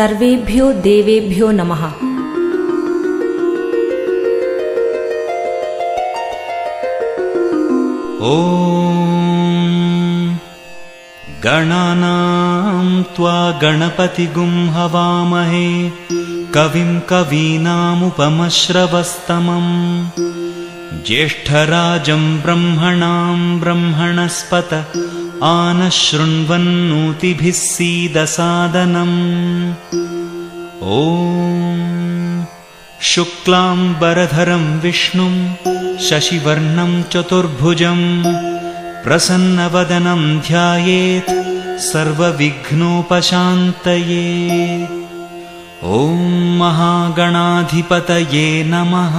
सर्वेभ्यो देवेभ्यो नमः। ॐ गणानां त्वा गणपतिगुं हवामहे कविं कवीनामुपमश्रवस्तमम् ज्येष्ठराजं ब्रह्मणां ब्रह्मणस्पत आनशृण्वन्नूतिभिः सीदसादनम्। ॐ शुक्लाम्बरधरं विष्णुं शशिवर्णं चतुर्भुजं प्रसन्नवदनं ध्यायेत् सर्वविघ्नोपशान्तये। ॐ महागणाधिपतये नमः